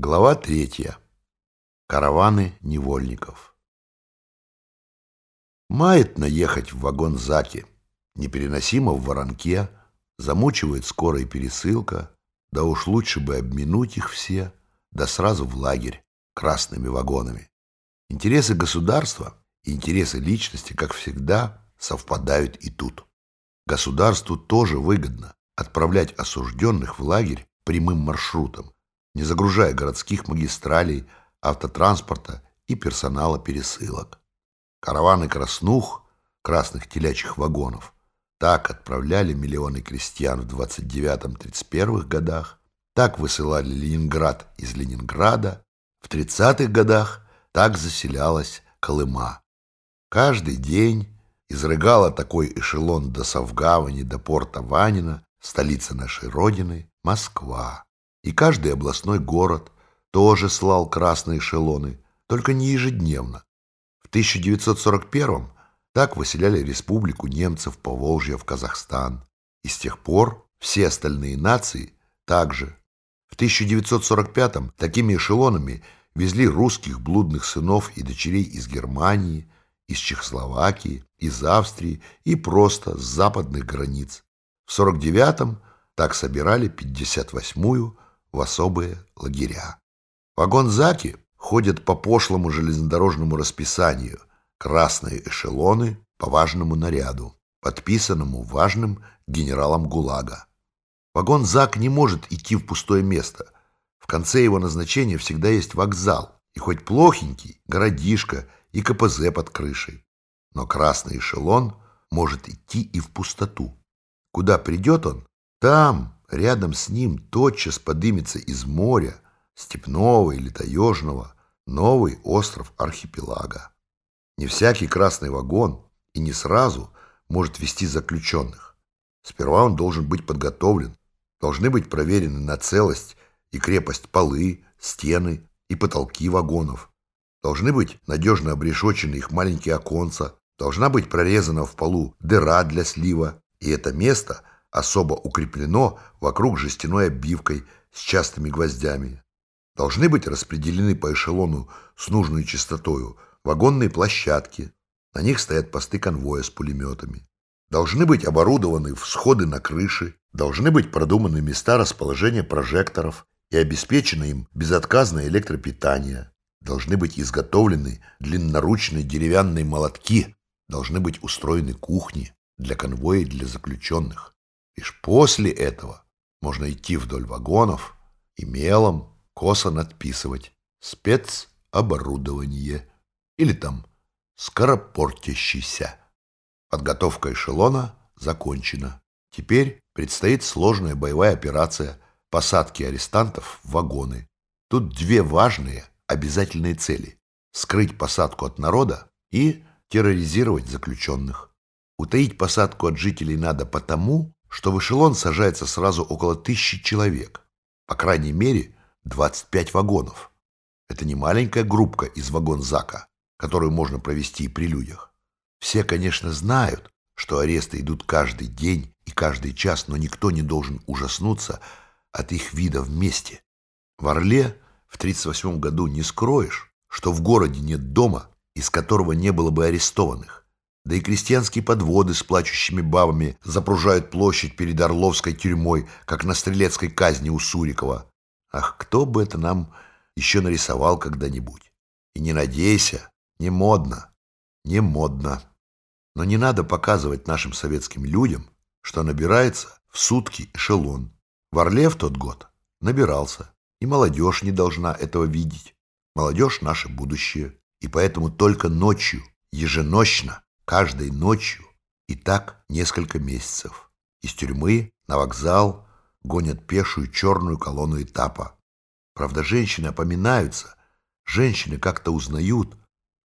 Глава третья. Караваны невольников. Мает наехать в вагон Заки. Непереносимо в воронке. Замучивает скорая пересылка. Да уж лучше бы обминуть их все. Да сразу в лагерь красными вагонами. Интересы государства и интересы личности, как всегда, совпадают и тут. Государству тоже выгодно отправлять осужденных в лагерь прямым маршрутом, не загружая городских магистралей, автотранспорта и персонала пересылок. Караваны краснух, красных телячьих вагонов, так отправляли миллионы крестьян в 29-31 годах, так высылали Ленинград из Ленинграда, в 30-х годах так заселялась Колыма. Каждый день изрыгала такой эшелон до Савгавани, до порта Ванина, столицы нашей Родины, Москва. И каждый областной город тоже слал красные эшелоны, только не ежедневно. В 1941-м так выселяли республику немцев по Волжье в Казахстан. И с тех пор все остальные нации также. В 1945-м такими эшелонами везли русских блудных сынов и дочерей из Германии, из Чехословакии, из Австрии и просто с западных границ. В 49-м так собирали 58-ю в особые лагеря. Вагон Заки ходят по пошлому железнодорожному расписанию, красные эшелоны по важному наряду, подписанному важным генералом ГУЛАГа. Вагон ЗАК не может идти в пустое место. В конце его назначения всегда есть вокзал, и хоть плохенький, городишко и КПЗ под крышей. Но красный эшелон может идти и в пустоту. Куда придет он, там Рядом с ним тотчас подымется из моря, степного или таежного, новый остров архипелага. Не всякий красный вагон и не сразу может вести заключенных. Сперва он должен быть подготовлен, должны быть проверены на целость и крепость полы, стены и потолки вагонов. Должны быть надежно обрешочены их маленькие оконца, должна быть прорезана в полу дыра для слива, и это место – особо укреплено вокруг жестяной обивкой с частыми гвоздями. Должны быть распределены по эшелону с нужной частотою вагонные площадки. На них стоят посты конвоя с пулеметами. Должны быть оборудованы всходы на крыши, должны быть продуманы места расположения прожекторов и обеспечено им безотказное электропитание. Должны быть изготовлены длинноручные деревянные молотки, должны быть устроены кухни для конвоя и для заключенных. Лишь после этого можно идти вдоль вагонов и мелом косо надписывать «спецоборудование» или там «скоропортящийся». Подготовка эшелона закончена. Теперь предстоит сложная боевая операция посадки арестантов в вагоны. Тут две важные обязательные цели – скрыть посадку от народа и терроризировать заключенных. Утаить посадку от жителей надо потому, что в эшелон сажается сразу около тысячи человек, по крайней мере 25 вагонов. Это не маленькая группка из вагон-зака, которую можно провести и при людях. Все, конечно, знают, что аресты идут каждый день и каждый час, но никто не должен ужаснуться от их вида вместе. В Орле в 1938 году не скроешь, что в городе нет дома, из которого не было бы арестованных. Да и крестьянские подводы с плачущими бабами запружают площадь перед Орловской тюрьмой, как на стрелецкой казни у Сурикова. Ах, кто бы это нам еще нарисовал когда-нибудь? И не надейся, не модно, не модно. Но не надо показывать нашим советским людям, что набирается в сутки эшелон. В Орле в тот год набирался, и молодежь не должна этого видеть. Молодежь — наше будущее, и поэтому только ночью, еженочно, каждой ночью и так несколько месяцев. Из тюрьмы на вокзал гонят пешую черную колонну этапа. Правда, женщины опоминаются, женщины как-то узнают.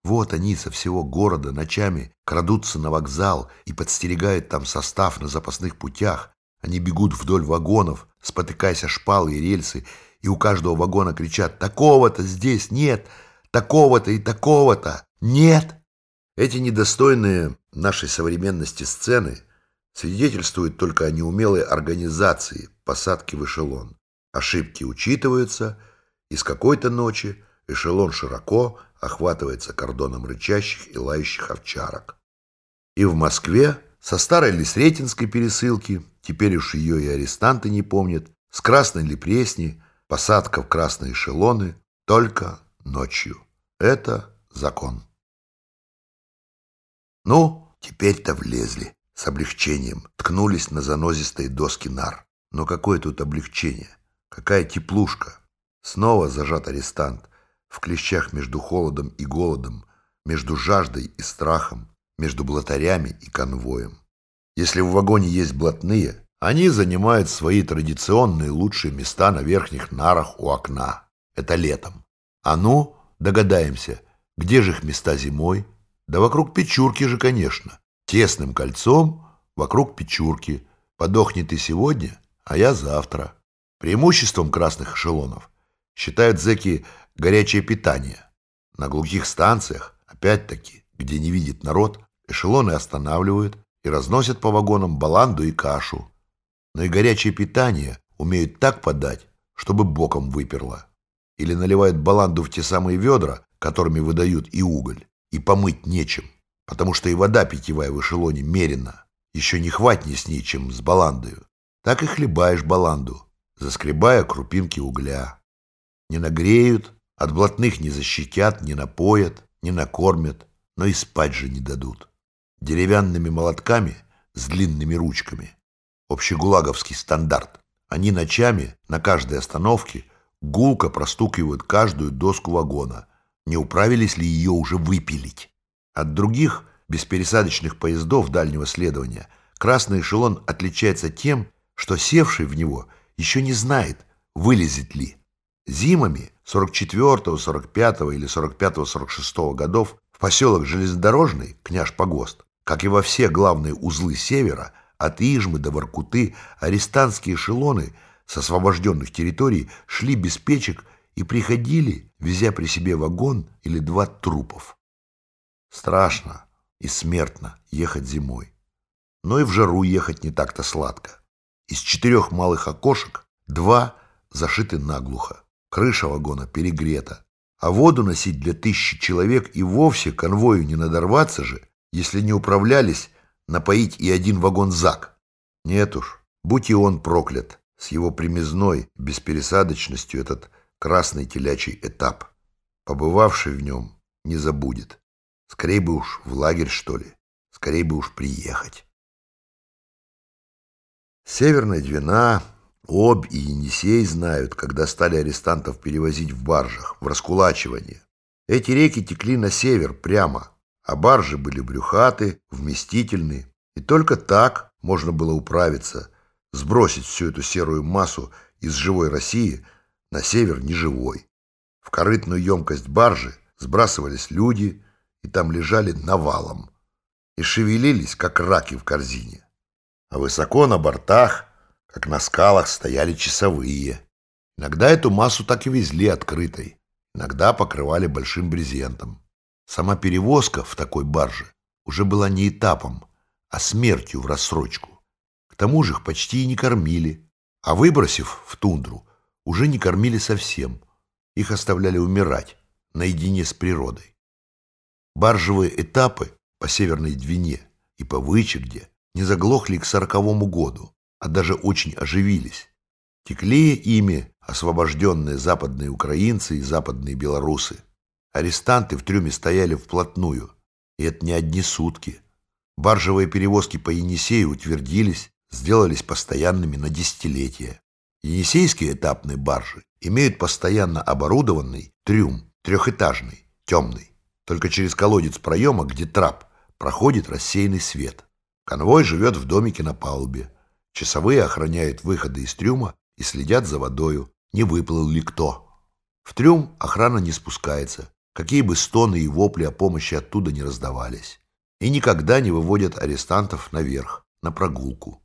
Вот они со всего города ночами крадутся на вокзал и подстерегают там состав на запасных путях. Они бегут вдоль вагонов, спотыкаясь о шпалы и рельсы, и у каждого вагона кричат «Такого-то здесь нет! Такого-то и такого-то! Нет!» Эти недостойные нашей современности сцены свидетельствуют только о неумелой организации посадки в эшелон. Ошибки учитываются, И с какой-то ночи эшелон широко охватывается кордоном рычащих и лающих овчарок. И в Москве со старой Лисретинской пересылки, теперь уж ее и арестанты не помнят, с Красной Лепресни, посадка в красные эшелоны только ночью. Это закон. Ну, теперь-то влезли. С облегчением ткнулись на занозистые доски нар. Но какое тут облегчение? Какая теплушка? Снова зажат арестант. В клещах между холодом и голодом, между жаждой и страхом, между блатарями и конвоем. Если в вагоне есть блатные, они занимают свои традиционные лучшие места на верхних нарах у окна. Это летом. А ну, догадаемся, где же их места зимой? Да вокруг Печурки же, конечно. Тесным кольцом вокруг Печурки. Подохнет ты сегодня, а я завтра. Преимуществом красных эшелонов считают зэки горячее питание. На глухих станциях, опять-таки, где не видит народ, эшелоны останавливают и разносят по вагонам баланду и кашу. Но и горячее питание умеют так подать, чтобы боком выперло. Или наливают баланду в те самые ведра, которыми выдают и уголь, и помыть нечем, потому что и вода питьевая в эшелоне мерена, еще не хватнее с ней, чем с баландою. Так и хлебаешь баланду, заскребая крупинки угля. Не нагреют, от блатных не защитят, не напоят, не накормят, но и спать же не дадут. Деревянными молотками с длинными ручками. Общегулаговский стандарт. Они ночами на каждой остановке гулко простукивают каждую доску вагона, не управились ли ее уже выпилить. От других беспересадочных поездов дальнего следования красный эшелон отличается тем, что севший в него еще не знает, вылезет ли. Зимами 44-го, 45-го или 45-го, 46-го годов в поселок Железнодорожный, княж Погост, как и во все главные узлы севера, от Ижмы до Воркуты, арестантские эшелоны с освобожденных территорий шли без печек и приходили, везя при себе вагон или два трупов. Страшно и смертно ехать зимой. Но и в жару ехать не так-то сладко. Из четырех малых окошек два зашиты наглухо. Крыша вагона перегрета. А воду носить для тысячи человек и вовсе конвою не надорваться же, если не управлялись напоить и один вагон ЗАГ. Нет уж, будь и он проклят, с его примезной беспересадочностью этот красный телячий этап. Побывавший в нем не забудет. Скорей бы уж в лагерь, что ли. Скорей бы уж приехать. Северная Двина, Обь и Енисей знают, когда стали арестантов перевозить в баржах, в раскулачивание. Эти реки текли на север, прямо, а баржи были брюхаты, вместительны. И только так можно было управиться, сбросить всю эту серую массу из живой России на север неживой. В корытную емкость баржи сбрасывались люди, и там лежали навалом, и шевелились, как раки в корзине а высоко на бортах, как на скалах, стояли часовые. Иногда эту массу так и везли открытой, иногда покрывали большим брезентом. Сама перевозка в такой барже уже была не этапом, а смертью в рассрочку. К тому же их почти и не кормили, а выбросив в тундру, уже не кормили совсем. Их оставляли умирать наедине с природой. Баржевые этапы по Северной Двине и по Вычегде не заглохли к сороковому году, а даже очень оживились. Текли ими освобожденные западные украинцы и западные белорусы. Арестанты в трюме стояли вплотную, и это не одни сутки. Баржевые перевозки по Енисею утвердились, сделались постоянными на десятилетия. Енисейские этапные баржи имеют постоянно оборудованный трюм, трехэтажный, темный. Только через колодец проема, где трап, проходит рассеянный свет. Конвой живет в домике на палубе. Часовые охраняют выходы из трюма и следят за водою, не выплыл ли кто. В трюм охрана не спускается, какие бы стоны и вопли о помощи оттуда не раздавались. И никогда не выводят арестантов наверх, на прогулку.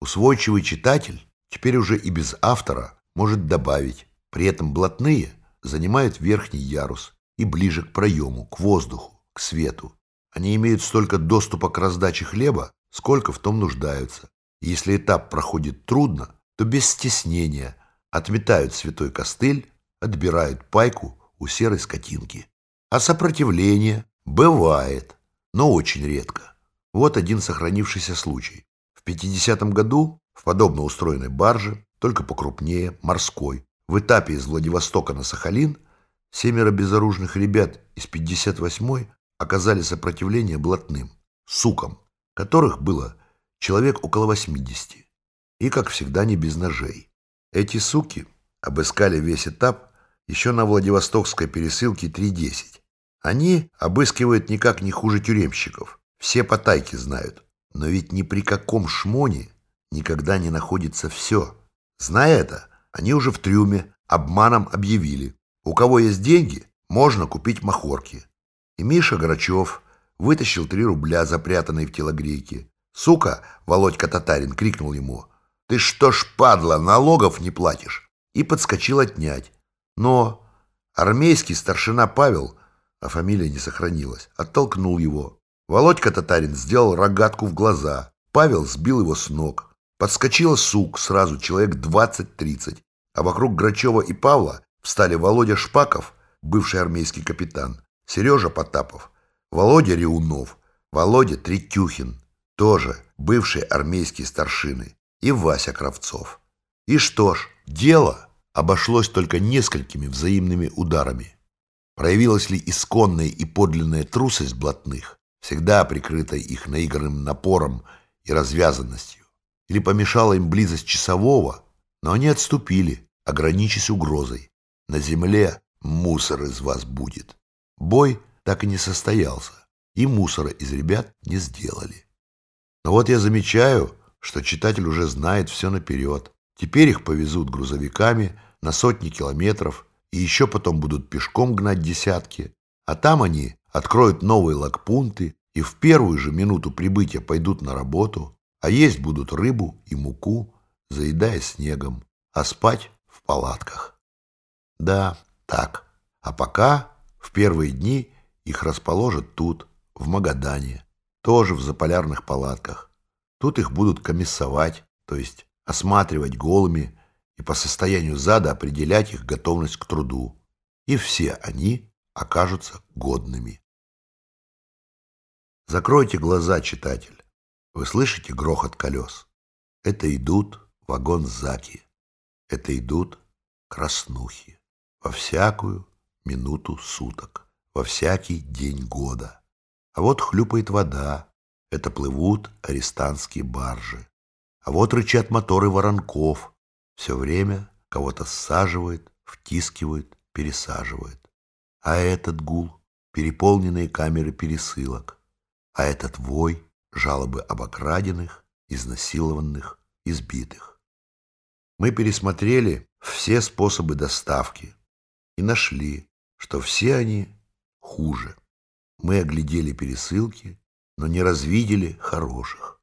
Усвойчивый читатель, теперь уже и без автора, может добавить, при этом блатные занимают верхний ярус и ближе к проему, к воздуху, к свету. Они имеют столько доступа к раздаче хлеба, сколько в том нуждаются. Если этап проходит трудно, то без стеснения отметают святой костыль, отбирают пайку у серой скотинки. А сопротивление бывает, но очень редко. Вот один сохранившийся случай. В 50-м году в подобно устроенной барже, только покрупнее, морской, в этапе из Владивостока на Сахалин семеро безоружных ребят из 58-й оказали сопротивление блатным, сукам, которых было человек около 80. И, как всегда, не без ножей. Эти суки обыскали весь этап еще на Владивостокской пересылке 3.10. Они обыскивают никак не хуже тюремщиков. Все потайки знают. Но ведь ни при каком шмоне никогда не находится все. Зная это, они уже в трюме обманом объявили. У кого есть деньги, можно купить махорки. И Миша Грачев вытащил три рубля, запрятанные в телогрейке. Сука, Володька Татарин, крикнул ему. «Ты что ж, падла, налогов не платишь?» И подскочил отнять. Но армейский старшина Павел, а фамилия не сохранилась, оттолкнул его. Володька Татарин сделал рогатку в глаза. Павел сбил его с ног. Подскочила сук, сразу человек 20-30, а вокруг Грачева и Павла встали Володя Шпаков, бывший армейский капитан, Сережа Потапов, Володя Реунов, Володя Третюхин, тоже бывший армейский старшины, и Вася Кравцов. И что ж, дело обошлось только несколькими взаимными ударами. Проявилась ли исконная и подлинная трусость блатных, всегда прикрытая их наигранным напором и развязанностью? Или помешала им близость часового, но они отступили, ограничившись угрозой. На земле мусор из вас будет. Бой так и не состоялся, и мусора из ребят не сделали. Но вот я замечаю, что читатель уже знает все наперед. Теперь их повезут грузовиками на сотни километров, и еще потом будут пешком гнать десятки, а там они откроют новые лагпункты и в первую же минуту прибытия пойдут на работу, а есть будут рыбу и муку, заедая снегом, а спать в палатках. Да, так. А пока в первые дни их расположат тут, в Магадане, тоже в заполярных палатках. Тут их будут комиссовать, то есть осматривать голыми и по состоянию зада определять их готовность к труду. И все они окажутся годными. Закройте глаза, читатель. Вы слышите грохот колес? Это идут вагон-заки. Это идут краснухи. Во всякую минуту суток. Во всякий день года. А вот хлюпает вода. Это плывут арестантские баржи. А вот рычат моторы воронков. Все время кого-то саживает, втискивает, пересаживает. А этот гул — переполненные камеры пересылок. А этот вой — жалобы об окраденных, изнасилованных, избитых. Мы пересмотрели все способы доставки и нашли, что все они хуже. Мы оглядели пересылки, но не развидели хороших.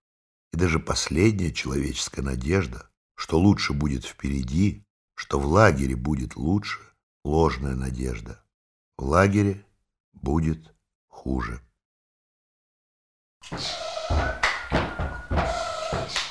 И даже последняя человеческая надежда, что лучше будет впереди, что в лагере будет лучше, ложная надежда. В лагере будет хуже. you Thank you.